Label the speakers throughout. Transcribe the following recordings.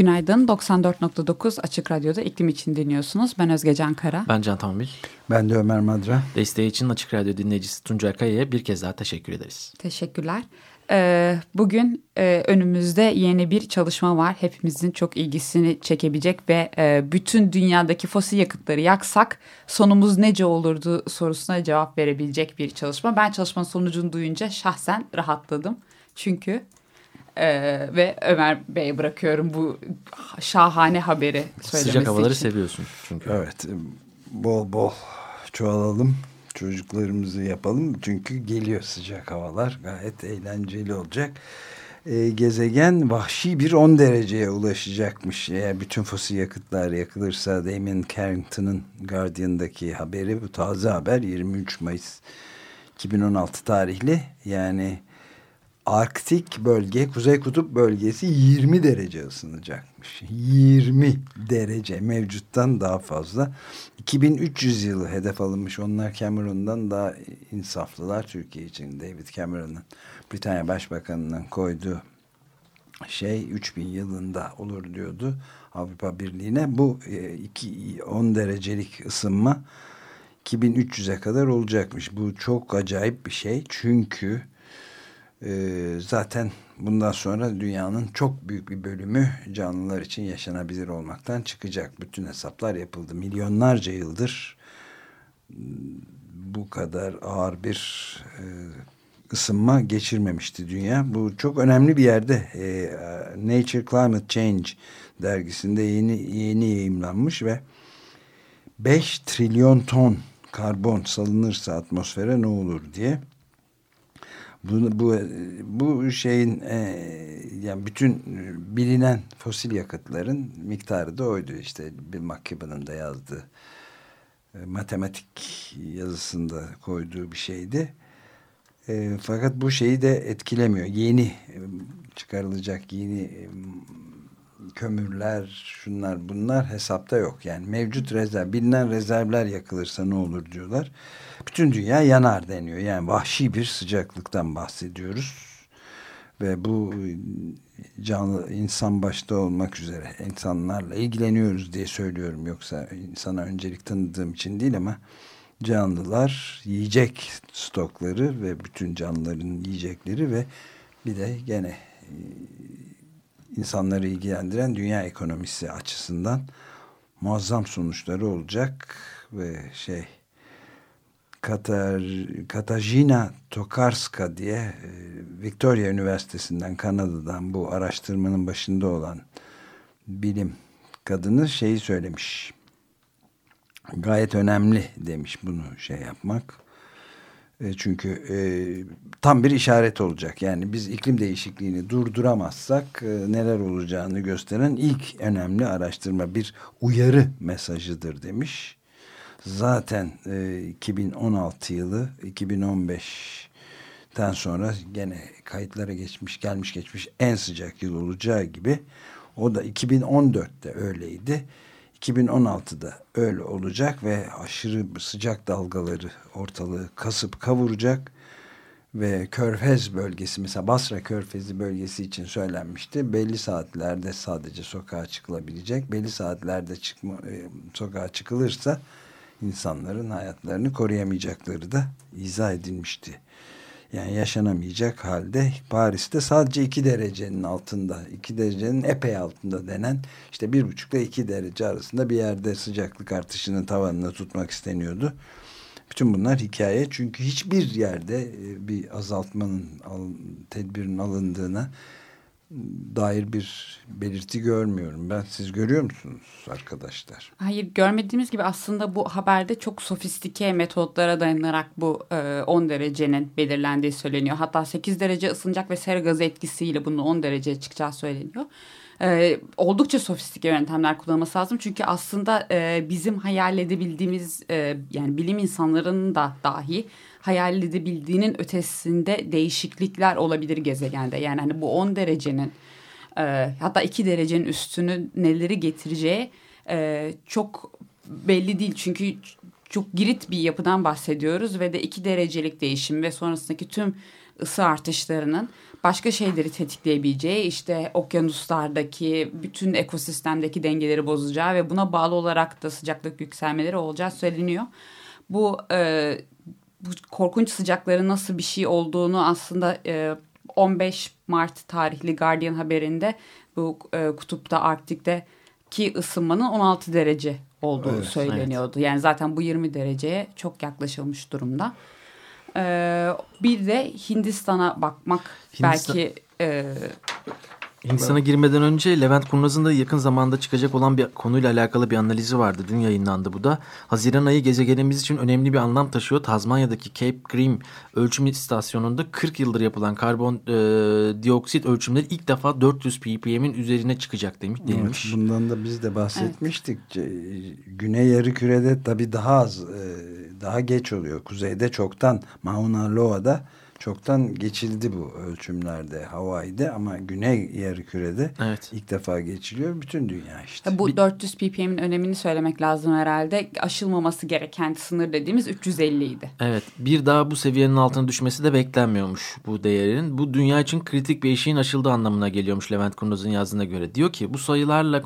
Speaker 1: Günaydın. 94.9 Açık Radyo'da iklim için dinliyorsunuz. Ben Özge Can Kara.
Speaker 2: Ben Can Tombil.
Speaker 3: Ben de Ömer Madra.
Speaker 2: Desteği için Açık Radyo dinleyicisi Tuncay Kaya'ya bir kez daha teşekkür ederiz.
Speaker 1: Teşekkürler. Ee, bugün e, önümüzde yeni bir çalışma var. Hepimizin çok ilgisini çekebilecek ve e, bütün dünyadaki fosil yakıtları yaksak sonumuz nece olurdu sorusuna cevap verebilecek bir çalışma. Ben çalışmanın sonucunu duyunca şahsen rahatladım. Çünkü e, ve Ömer Bey'e bırakıyorum bu şahane haberi söylemesi
Speaker 2: Sıcak havaları
Speaker 1: için.
Speaker 2: seviyorsun çünkü.
Speaker 3: Evet bol bol çoğalalım çocuklarımızı yapalım çünkü geliyor sıcak havalar gayet eğlenceli olacak. Ee, gezegen vahşi bir 10 dereceye ulaşacakmış eğer bütün fosil yakıtlar yakılırsa Damien Carrington'ın Guardian'daki haberi bu taze haber 23 Mayıs 2016 tarihli yani Arktik bölge, Kuzey Kutup bölgesi 20 derece ısınacakmış. 20 derece mevcuttan daha fazla. 2300 yılı hedef alınmış. Onlar Cameron'dan daha insaflılar Türkiye için. David Cameron'ın Britanya Başbakanı'nın koyduğu şey 3000 yılında olur diyordu Avrupa Birliği'ne. Bu 2 10 derecelik ısınma 2300'e kadar olacakmış. Bu çok acayip bir şey. Çünkü ee, zaten bundan sonra dünyanın çok büyük bir bölümü canlılar için yaşanabilir olmaktan çıkacak. Bütün hesaplar yapıldı. Milyonlarca yıldır bu kadar ağır bir e, ısınma geçirmemişti dünya. Bu çok önemli bir yerde. E, Nature Climate Change dergisinde yeni yeni yayımlanmış ve 5 trilyon ton karbon salınırsa atmosfere ne olur diye bu, bu, bu şeyin e, yani bütün bilinen fosil yakıtların miktarı da oydu. işte Bill McKibben'ın da yazdığı e, matematik yazısında koyduğu bir şeydi. E, fakat bu şeyi de etkilemiyor. Yeni e, çıkarılacak yeni e, kömürler, şunlar bunlar hesapta yok. Yani mevcut rezerv, bilinen rezervler yakılırsa ne olur diyorlar bütün dünya yanar deniyor. Yani vahşi bir sıcaklıktan bahsediyoruz. Ve bu canlı insan başta olmak üzere insanlarla ilgileniyoruz diye söylüyorum. Yoksa insana öncelik tanıdığım için değil ama canlılar yiyecek stokları ve bütün canlıların yiyecekleri ve bir de gene insanları ilgilendiren dünya ekonomisi açısından muazzam sonuçları olacak ve şey Katar, Katarzyna Tokarska diye e, Victoria Üniversitesi'nden Kanada'dan bu araştırmanın başında olan bilim kadını şeyi söylemiş. Gayet önemli demiş bunu şey yapmak. E, çünkü e, tam bir işaret olacak. Yani biz iklim değişikliğini durduramazsak e, neler olacağını gösteren ilk önemli araştırma bir uyarı mesajıdır demiş zaten e, 2016 yılı 2015'ten sonra gene kayıtlara geçmiş gelmiş geçmiş en sıcak yıl olacağı gibi o da 2014'te öyleydi. 2016'da öyle olacak ve aşırı sıcak dalgaları ortalığı kasıp kavuracak ve Körfez bölgesi mesela Basra Körfezi bölgesi için söylenmişti. Belli saatlerde sadece sokağa çıkılabilecek. Belli saatlerde çıkma, e, sokağa çıkılırsa insanların hayatlarını koruyamayacakları da izah edilmişti. Yani yaşanamayacak halde Paris'te sadece iki derecenin altında, iki derecenin epey altında denen işte bir buçukla iki derece arasında bir yerde sıcaklık artışının tavanını tutmak isteniyordu. Bütün bunlar hikaye çünkü hiçbir yerde e, bir azaltmanın tedbirin alındığına dair bir belirti görmüyorum. Ben siz görüyor musunuz arkadaşlar?
Speaker 1: Hayır görmediğimiz gibi aslında bu haberde çok sofistike metotlara dayanarak bu e, 10 derecenin belirlendiği söyleniyor. Hatta 8 derece ısınacak ve sera gazı etkisiyle bunun 10 dereceye çıkacağı söyleniyor. e, oldukça sofistike yöntemler kullanılması lazım. Çünkü aslında e, bizim hayal edebildiğimiz e, yani bilim insanlarının da dahi hayal edebildiğinin ötesinde değişiklikler olabilir gezegende. Yani hani bu 10 derecenin e, hatta 2 derecenin üstünü neleri getireceği e, çok belli değil. Çünkü çok girit bir yapıdan bahsediyoruz ve de 2 derecelik değişim ve sonrasındaki tüm ısı artışlarının başka şeyleri tetikleyebileceği işte okyanuslardaki bütün ekosistemdeki dengeleri bozacağı ve buna bağlı olarak da sıcaklık yükselmeleri olacağı söyleniyor. Bu, e, bu korkunç sıcakların nasıl bir şey olduğunu aslında e, 15 Mart tarihli Guardian haberinde bu e, kutupta Arktik'te ki ısınmanın 16 derece olduğu evet, söyleniyordu. Evet. Yani zaten bu 20 dereceye çok yaklaşılmış durumda. Ee, bir de Hindistan'a bakmak Hindistan... belki... E,
Speaker 2: Hindistan'a girmeden önce Levent Kurnaz'ın da yakın zamanda çıkacak olan bir konuyla alakalı bir analizi vardı. Dün yayınlandı bu da. Haziran ayı gezegenimiz için önemli bir anlam taşıyor. Tazmanya'daki Cape Grim ölçüm istasyonunda 40 yıldır yapılan karbon e, dioksit ölçümleri ilk defa 400 ppm'in üzerine çıkacak demiş.
Speaker 3: Evet, bundan da biz de bahsetmiştik. Evet. Güney yarı kürede tabii daha az, e, daha geç oluyor. Kuzeyde çoktan Mauna Loa'da çoktan geçildi bu ölçümlerde Hawaii'de ama güney yarı evet. ilk defa geçiliyor. Bütün dünya işte.
Speaker 1: Bu 400 ppm'in önemini söylemek lazım herhalde. Aşılmaması gereken sınır dediğimiz 350 idi.
Speaker 2: Evet bir daha bu seviyenin altına düşmesi de beklenmiyormuş bu değerin. Bu dünya için kritik bir eşiğin aşıldığı anlamına geliyormuş Levent Kurnaz'ın yazdığına göre. Diyor ki bu sayılarla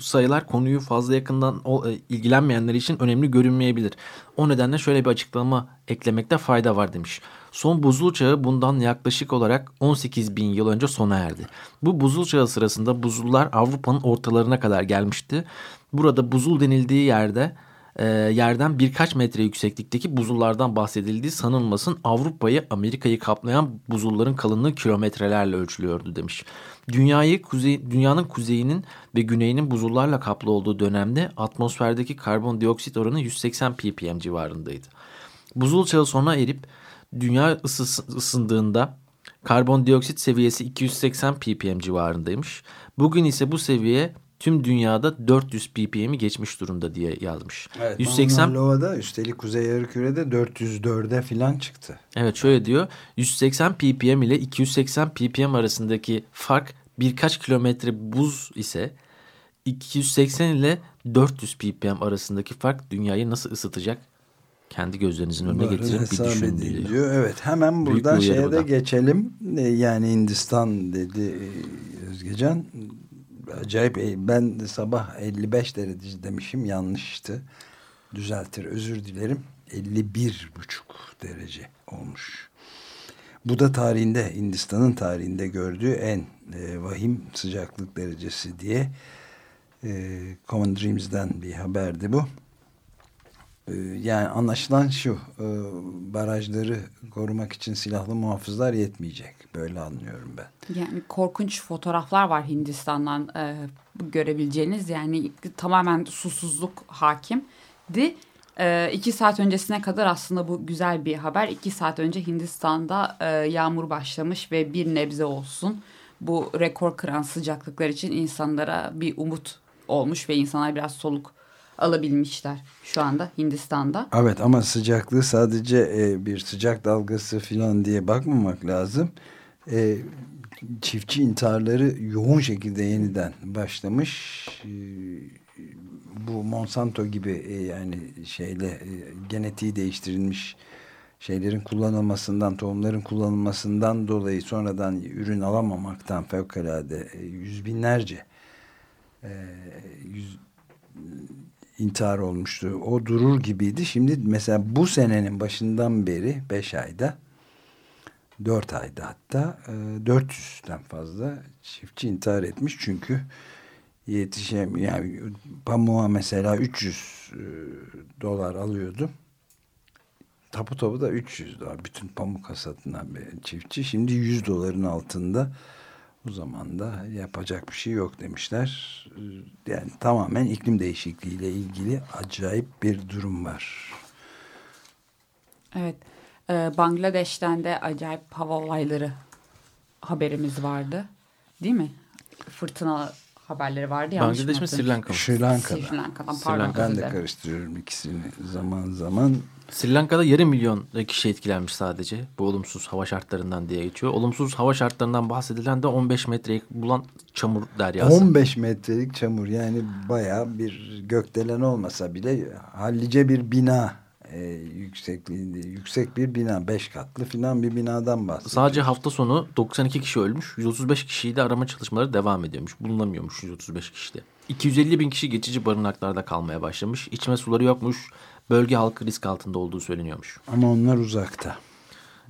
Speaker 2: sayılar konuyu fazla yakından e, ilgilenmeyenler için önemli görünmeyebilir. O nedenle şöyle bir açıklama eklemekte fayda var demiş. Son buzul çağı bundan yaklaşık olarak 18 bin yıl önce sona erdi. Bu buzul çağı sırasında buzullar Avrupa'nın ortalarına kadar gelmişti. Burada buzul denildiği yerde e, yerden birkaç metre yükseklikteki buzullardan bahsedildiği sanılmasın Avrupa'yı Amerika'yı kaplayan buzulların kalınlığı kilometrelerle ölçülüyordu demiş. Dünyayı kuzey, dünyanın kuzeyinin ve güneyinin buzullarla kaplı olduğu dönemde atmosferdeki karbondioksit oranı 180 ppm civarındaydı. Buzul çağı sona erip dünya ısıs, ısındığında karbondioksit seviyesi 280 ppm civarındaymış. Bugün ise bu seviye tüm dünyada 400 ppm'i geçmiş durumda diye yazmış.
Speaker 3: Evet, 180 Lova'da üstelik Kuzey Yarımküre'de 404'e falan çıktı.
Speaker 2: Evet şöyle diyor. 180 ppm ile 280 ppm arasındaki fark birkaç kilometre buz ise 280 ile 400 ppm arasındaki fark dünyayı nasıl ısıtacak? Kendi gözlerinizin önüne Bunları getirip bir düşünün
Speaker 3: diyor. Evet hemen buradan şeye de geçelim. E, yani Hindistan dedi e, Özgecan acayip ben sabah 55 derece demişim yanlıştı. Düzeltir özür dilerim. 51 buçuk derece olmuş. Bu da tarihinde Hindistan'ın tarihinde gördüğü en e, vahim sıcaklık derecesi diye e, Common Dreams'den bir haberdi bu. E, yani anlaşılan şu e, barajları korumak için silahlı muhafızlar yetmeyecek. Böyle anlıyorum ben.
Speaker 1: Yani korkunç fotoğraflar var Hindistan'dan e, görebileceğiniz. Yani tamamen susuzluk hakimdi. E, iki saat öncesine kadar aslında bu güzel bir haber. İki saat önce Hindistan'da e, yağmur başlamış ve bir nebze olsun bu rekor kıran sıcaklıklar için insanlara bir umut olmuş ve insanlar biraz soluk alabilmişler şu anda Hindistan'da.
Speaker 3: Evet ama sıcaklığı sadece e, bir sıcak dalgası falan diye bakmamak lazım. E, çiftçi intiharları yoğun şekilde yeniden başlamış. E, bu Monsanto gibi e, yani şeyle e, genetiği değiştirilmiş şeylerin kullanılmasından, tohumların kullanılmasından dolayı sonradan ürün alamamaktan fevkalade e, yüz binlerce e, yüz, intihar olmuştu. O durur gibiydi. Şimdi mesela bu senenin başından beri 5 ayda 4 ayda hatta 400'den fazla çiftçi intihar etmiş. Çünkü yetişem yani pamuğa mesela 300 dolar alıyordu tapu tapu da 300 dolar. Bütün pamuk hasatından bir çiftçi. Şimdi 100 doların altında. O zaman da yapacak bir şey yok demişler. Yani tamamen iklim değişikliğiyle ilgili acayip bir durum var.
Speaker 1: Evet. Ee, Bangladeş'ten de acayip hava olayları haberimiz vardı. Değil mi? Fırtına haberleri vardı.
Speaker 2: Bangladeş mi Sri Lanka mı?
Speaker 3: Sri Lanka'dan.
Speaker 1: Sri Lanka'dan
Speaker 2: Sri. Lanka.
Speaker 3: Ben de karıştırıyorum ikisini zaman zaman.
Speaker 2: Sri Lanka'da yarım milyon kişi etkilenmiş sadece. Bu olumsuz hava şartlarından diye geçiyor. Olumsuz hava şartlarından bahsedilen de 15 metreyi bulan çamur deryası.
Speaker 3: 15 metrelik çamur yani bayağı bir gökdelen olmasa bile hallice bir bina e, yüksekliğinde yüksek bir bina 5 katlı filan bir binadan bahsediyoruz.
Speaker 2: Sadece hafta sonu 92 kişi ölmüş. 135 kişiyi de arama çalışmaları devam ediyormuş. Bulunamıyormuş 135 kişi de. 250 bin kişi geçici barınaklarda kalmaya başlamış. İçme suları yokmuş. Bölge halkı risk altında olduğu söyleniyormuş.
Speaker 3: Ama onlar uzakta.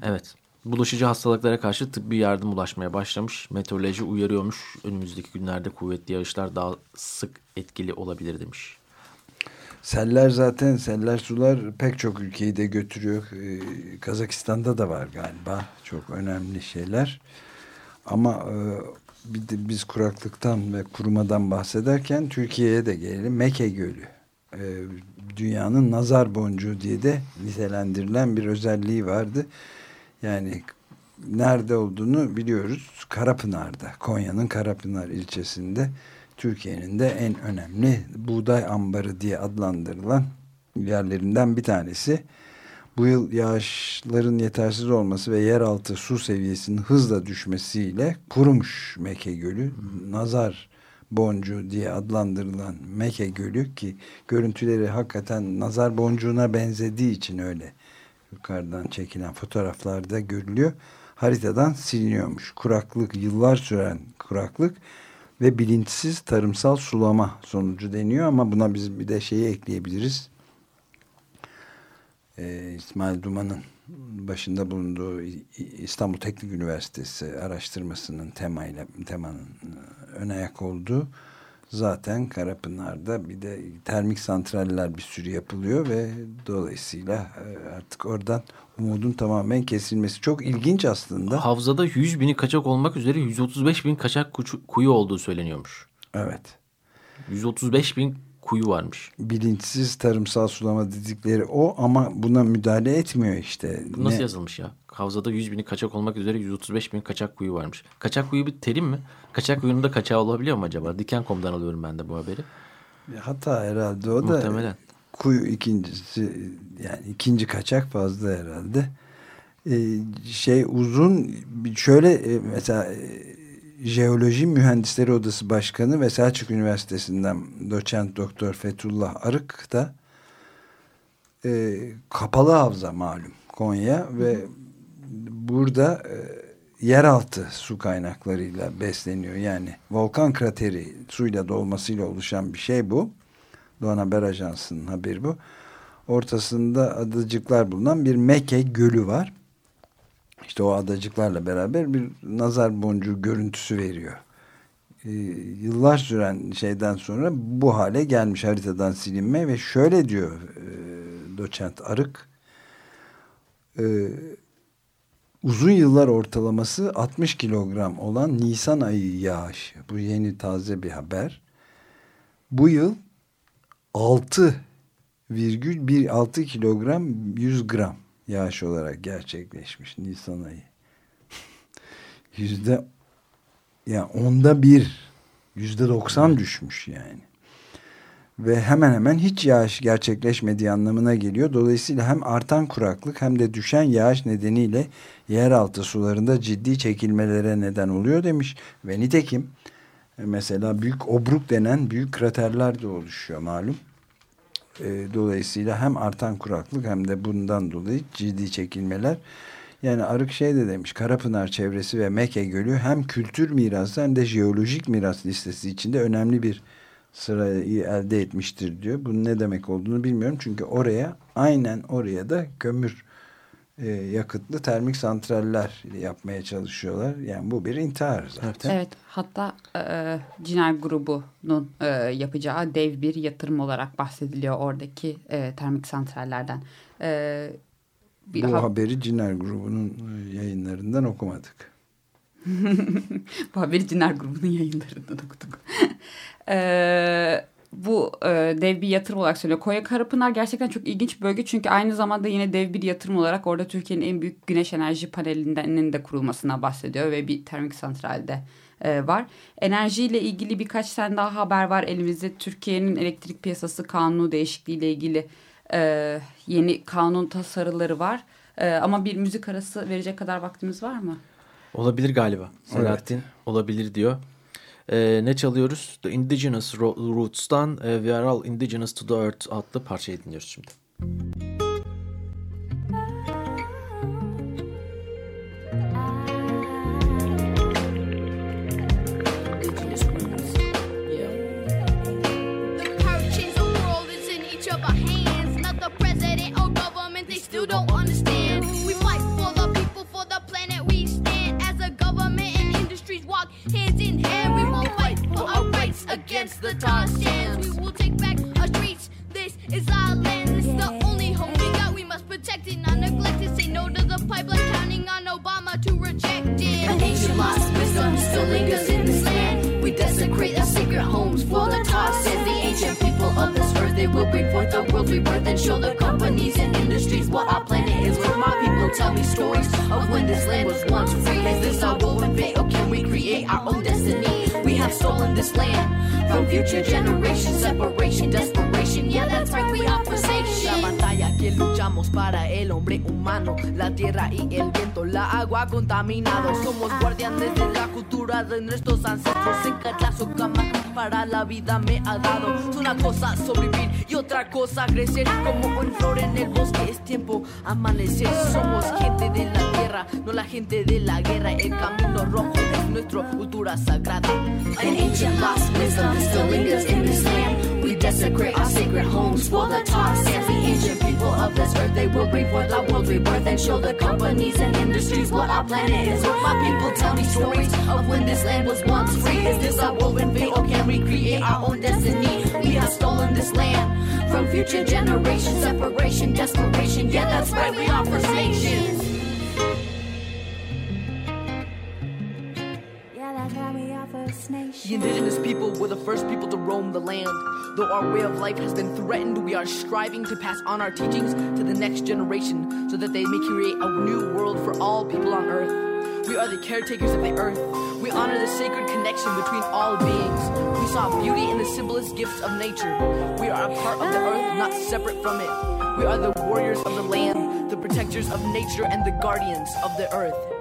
Speaker 2: Evet. Bulaşıcı hastalıklara karşı tıbbi yardım ulaşmaya başlamış. Meteoroloji uyarıyormuş. Önümüzdeki günlerde kuvvetli yağışlar daha sık etkili olabilir demiş.
Speaker 3: Seller zaten seller sular pek çok ülkeyi de götürüyor. Ee, Kazakistan'da da var galiba çok önemli şeyler. Ama e, biz kuraklıktan ve kurumadan bahsederken Türkiye'ye de gelelim. Meke Gölü. Ee, dünyanın nazar boncuğu diye de nitelendirilen bir özelliği vardı. Yani nerede olduğunu biliyoruz. Karapınar'da, Konya'nın Karapınar ilçesinde Türkiye'nin de en önemli buğday ambarı diye adlandırılan yerlerinden bir tanesi. Bu yıl yağışların yetersiz olması ve yeraltı su seviyesinin hızla düşmesiyle kurumuş Meke Gölü. Nazar boncuğu diye adlandırılan Meke Gölü ki görüntüleri hakikaten nazar boncuğuna benzediği için öyle yukarıdan çekilen fotoğraflarda görülüyor. Haritadan siliniyormuş. Kuraklık, yıllar süren kuraklık ve bilinçsiz tarımsal sulama sonucu deniyor ama buna biz bir de şeyi ekleyebiliriz. Ee, İsmail Duman'ın başında bulunduğu İstanbul Teknik Üniversitesi araştırmasının temayla temanın ön ayak olduğu zaten Karapınar'da bir de termik santraller bir sürü yapılıyor ve dolayısıyla artık oradan umudun tamamen kesilmesi çok ilginç aslında.
Speaker 2: Havzada 100 bini kaçak olmak üzere 135 bin kaçak kuyu olduğu söyleniyormuş.
Speaker 3: Evet.
Speaker 2: 135 bin kuyu varmış.
Speaker 3: Bilinçsiz tarımsal sulama dedikleri o ama buna müdahale etmiyor işte.
Speaker 2: Bu nasıl ne? yazılmış ya? Havzada 100 bini kaçak olmak üzere 135 bin kaçak kuyu varmış. Kaçak kuyu bir terim mi? Kaçak kuyunun da kaçağı olabiliyor mu acaba? Diken.com'dan alıyorum ben de bu haberi.
Speaker 3: Hata herhalde o
Speaker 2: da. Muhtemelen.
Speaker 3: Kuyu ikincisi yani ikinci kaçak fazla herhalde. Ee, şey uzun şöyle e, mesela e, Jeoloji Mühendisleri Odası Başkanı ve Selçuk Üniversitesi'nden doçent doktor Fethullah Arık da e, kapalı havza malum Konya ve burada e, yeraltı su kaynaklarıyla besleniyor. Yani volkan krateri suyla dolmasıyla oluşan bir şey bu. Doğan Haber Ajansı'nın haberi bu. Ortasında adacıklar bulunan bir Meke Gölü var. İşte o adacıklarla beraber bir nazar boncuğu görüntüsü veriyor. Ee, yıllar süren şeyden sonra bu hale gelmiş haritadan silinme ve şöyle diyor e, doçent Arık e, uzun yıllar ortalaması 60 kilogram olan Nisan ayı yağış. Bu yeni taze bir haber. Bu yıl 6,16 kilogram 100 gram yağış olarak gerçekleşmiş Nisan ayı. Yüzde yani onda bir yüzde doksan düşmüş yani. Ve hemen hemen hiç yağış gerçekleşmediği anlamına geliyor. Dolayısıyla hem artan kuraklık hem de düşen yağış nedeniyle yeraltı sularında ciddi çekilmelere neden oluyor demiş. Ve nitekim mesela büyük obruk denen büyük kraterler de oluşuyor malum. E, dolayısıyla hem artan kuraklık hem de bundan dolayı ciddi çekilmeler. Yani Arık şey de demiş Karapınar çevresi ve Meke Gölü hem kültür mirası hem de jeolojik miras listesi içinde önemli bir sırayı elde etmiştir diyor. Bunun ne demek olduğunu bilmiyorum. Çünkü oraya aynen oraya da kömür e, yakıtlı termik santraller yapmaya çalışıyorlar. Yani bu bir intihar zaten.
Speaker 1: Evet hatta e, Ciner grubunun e, yapacağı dev bir yatırım olarak bahsediliyor oradaki e, termik santrallerden. E,
Speaker 3: bir bu ha haberi Ciner grubunun e, yayınlarından okumadık.
Speaker 1: bu haberi Ciner grubunun yayınlarından okuduk. Eee bu e, dev bir yatırım olarak söylüyor. Konya Karapınar gerçekten çok ilginç bir bölge çünkü aynı zamanda yine dev bir yatırım olarak orada Türkiye'nin en büyük güneş enerji panelinin de kurulmasına bahsediyor ve bir termik santralde e, var. Enerjiyle ilgili birkaç tane daha haber var elimizde. Türkiye'nin elektrik piyasası kanunu değişikliği ile ilgili e, yeni kanun tasarıları var. E, ama bir müzik arası verecek kadar vaktimiz var mı?
Speaker 4: Olabilir galiba. Selahattin evet. olabilir diyor. Ee, ne çalıyoruz? The Indigenous Roots'tan uh, We Are All Indigenous to the Earth adlı parçayı dinliyoruz şimdi. against People tell me stories of when this land was once free. Is this our woven fate, or can we create our own destiny? We have stolen this land from future generations. Separation, desperation, yeah, that's right, we are forsaken. La batalla que luchamos para el hombre humano, la tierra y el viento, la agua contaminado. Somos guardianes de la cultura de nuestros ancestros. En cada cama para la vida me ha dado. Es una cosa sobrevivir y otra cosa crecer. Como un flor en el bosque, es tiempo amanecer. Somos gente de la tierra, no la gente de la guerra. El camino rojo es nuestra cultura sagrada. An ancient lost wisdom still lingers in this land. Desecrate our sacred homes for the sands. The ancient people of this earth, they will bring forth our world rebirth and show the companies and industries what our planet is. What my people tell me stories of when this land was once free. Is this our woven fate or can we create our own destiny? We have stolen this land from future generations. Separation, desperation, yeah, that's right, we are First Nations. The indigenous people were the first people to roam the land. Though our way of life has been threatened, we are striving to pass on our teachings to the next generation so that they may create a new world for all people on earth. We are the caretakers of the earth. We honor the sacred connection between all beings. We saw beauty in the simplest gifts of nature. We are a part of the earth, not separate from it. We are the warriors of the land, the protectors of nature, and the guardians of the earth.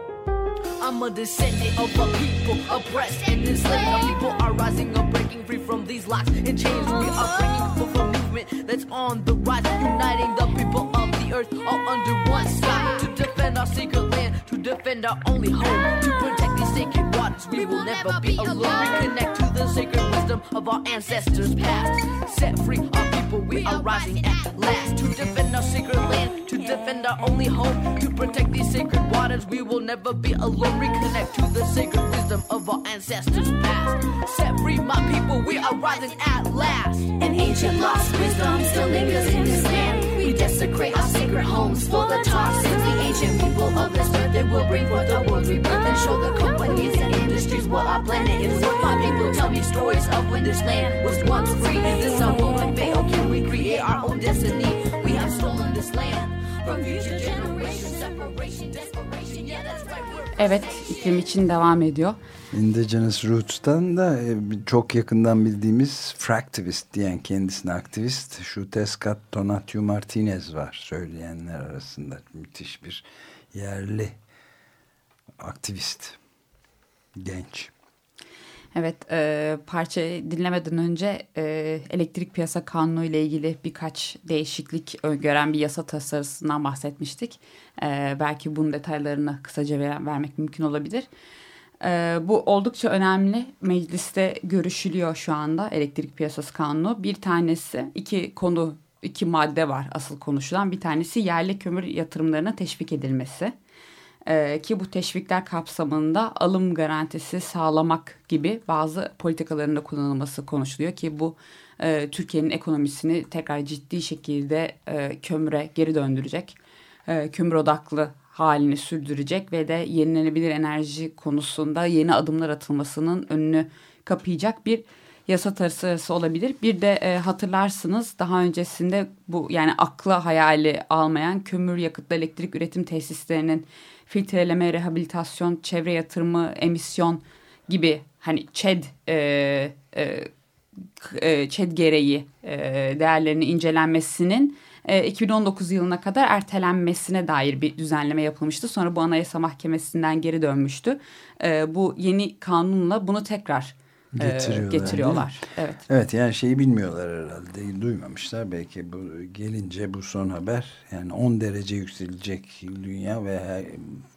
Speaker 4: I'm a descendant of a people oppressed and enslaved. People are rising up, breaking free from these locks and chains. We are bringing forth a movement that's on the rise, uniting the people of the earth all under one sky to defend our sacred land, to defend our only home, to protect these sacred waters. We, will, never be alone. Reconnect to the sacred wisdom of our ancestors past. Set free our people, we are rising at last to defend our sacred land, to defend our only home, to protect these sacred waters. We will never be alone reconnect to the sacred wisdom of our ancestors past. Set free my people, we are rising at last. An ancient lost wisdom still lingers in this land. We desecrate our sacred will bring forth the world's rebirth and show the companies and industries what our planet is. What my people tell me stories of when this land was once free. Is this our moment fail? Can we create our own destiny? We have stolen this land from future generations. Separation, desperation, yeah, that's right. Evet, iklim için devam ediyor.
Speaker 3: Indigenous Roots'tan da e, çok yakından bildiğimiz fractivist diyen kendisine aktivist şu Tescat Tonatio Martinez var söyleyenler arasında. Müthiş bir yerli aktivist, genç.
Speaker 1: Evet, e, parçayı dinlemeden önce e, elektrik piyasa kanunu ile ilgili birkaç değişiklik öngören bir yasa tasarısından bahsetmiştik. E, belki bunun detaylarını kısaca ver, vermek mümkün olabilir. E, bu oldukça önemli. Mecliste görüşülüyor şu anda elektrik piyasası kanunu. Bir tanesi, iki konu, iki madde var asıl konuşulan. Bir tanesi yerli kömür yatırımlarına teşvik edilmesi e, ki bu teşvikler kapsamında alım garantisi sağlamak gibi bazı politikalarında kullanılması konuşuluyor ki bu e, Türkiye'nin ekonomisini tekrar ciddi şekilde e, kömüre geri döndürecek, e, kömür odaklı halini sürdürecek ve de yenilenebilir enerji konusunda yeni adımlar atılmasının önünü kapayacak bir yasa tasarısı olabilir. Bir de e, hatırlarsınız daha öncesinde bu yani akla hayali almayan kömür yakıtlı elektrik üretim tesislerinin filtreleme, rehabilitasyon, çevre yatırımı, emisyon gibi hani ÇED e, e, e, ÇED gereği e, değerlerinin incelenmesinin 2019 e, yılına kadar ertelenmesine dair bir düzenleme yapılmıştı. Sonra bu Anayasa Mahkemesi'nden geri dönmüştü. Bu yeni kanunla bunu tekrar getiriyorlar. getiriyorlar. Evet.
Speaker 3: Evet yani şeyi bilmiyorlar herhalde. Duymamışlar. Belki bu gelince bu son haber yani 10 derece yükselecek dünya ve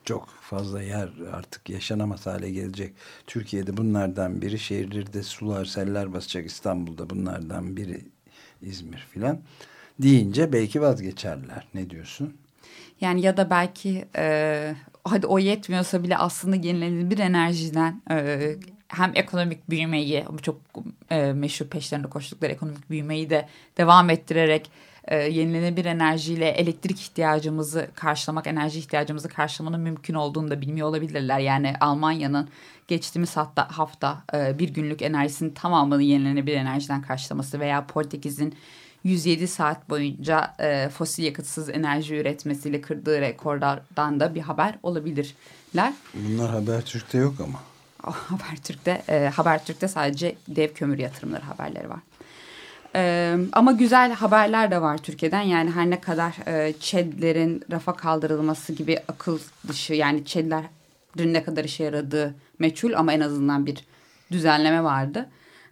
Speaker 3: çok fazla yer artık yaşanamaz hale gelecek. Türkiye'de bunlardan biri şehirlerde sular seller basacak İstanbul'da bunlardan biri İzmir filan deyince belki vazgeçerler. Ne diyorsun?
Speaker 1: Yani ya da belki e, hadi o yetmiyorsa bile aslında yenilenebilir enerjiden e, hem ekonomik büyümeyi çok e, meşhur peşlerinde koştukları ekonomik büyümeyi de devam ettirerek e, yenilenebilir enerjiyle elektrik ihtiyacımızı karşılamak, enerji ihtiyacımızı karşılamanın mümkün olduğunu da bilmiyor olabilirler. Yani Almanya'nın geçtiğimiz hafta, hafta e, bir günlük enerjisinin tamamını yenilenebilir enerjiden karşılaması veya Portekiz'in 107 saat boyunca e, fosil yakıtsız enerji üretmesiyle kırdığı rekordan da bir haber olabilirler.
Speaker 3: Bunlar Habertürk'te yok ama.
Speaker 1: Habertürk'te e, Habertürk'te sadece dev kömür yatırımları haberleri var. E, ama güzel haberler de var Türkiye'den. Yani her ne kadar e, ÇED'lerin rafa kaldırılması gibi akıl dışı yani ÇED'lerin ne kadar işe yaradığı meçhul ama en azından bir düzenleme vardı.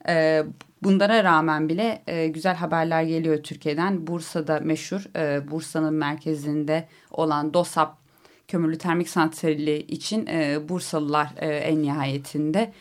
Speaker 1: E, bunlara rağmen bile e, güzel haberler geliyor Türkiye'den. Bursa'da meşhur, e, Bursa'nın merkezinde olan DOSAP kömürlü termik santrali için e, Bursalılar e, en nihayetinde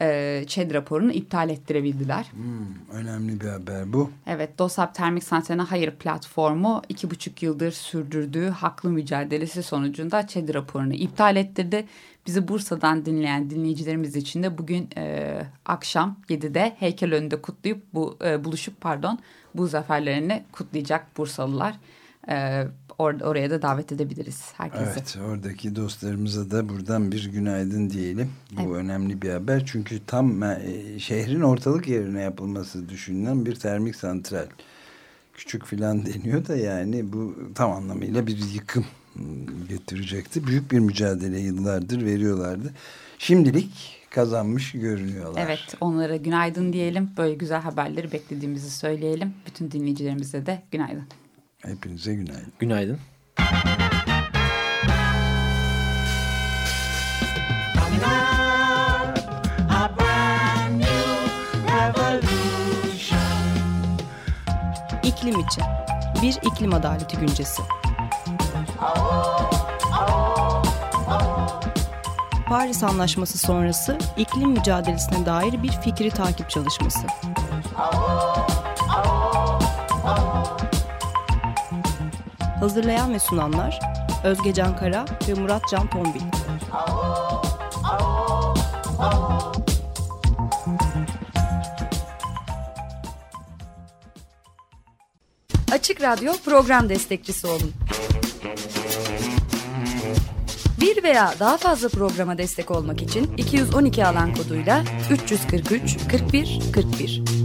Speaker 1: e, ÇED raporunu iptal ettirebildiler.
Speaker 3: Hmm, önemli bir haber bu.
Speaker 1: Evet, DOSAP Termik Santraline Hayır platformu iki buçuk yıldır sürdürdüğü haklı mücadelesi sonucunda ÇED raporunu iptal ettirdi. Bizi Bursa'dan dinleyen dinleyicilerimiz için de bugün e, akşam 7'de heykel önünde kutlayıp bu e, buluşup pardon bu zaferlerini kutlayacak Bursalılar. E, or oraya da davet edebiliriz herkese.
Speaker 3: Evet oradaki dostlarımıza da buradan bir günaydın diyelim. Bu evet. önemli bir haber çünkü tam e, şehrin ortalık yerine yapılması düşünülen bir termik santral. Küçük filan deniyor da yani bu tam anlamıyla bir yıkım getirecekti. Büyük bir mücadele yıllardır veriyorlardı. Şimdilik kazanmış görünüyorlar.
Speaker 1: Evet onlara günaydın diyelim. Böyle güzel haberleri beklediğimizi söyleyelim. Bütün dinleyicilerimize de günaydın.
Speaker 3: Hepinize günaydın.
Speaker 2: Günaydın.
Speaker 5: İklim için bir iklim adaleti güncesi. Paris Anlaşması sonrası iklim mücadelesine dair bir fikri takip çalışması. Hazırlayan ve sunanlar Özge Can Kara ve Murat Can Tombil.
Speaker 6: Açık Radyo program destekçisi olun. Bir veya daha fazla programa destek olmak için 212 alan koduyla 343 41 41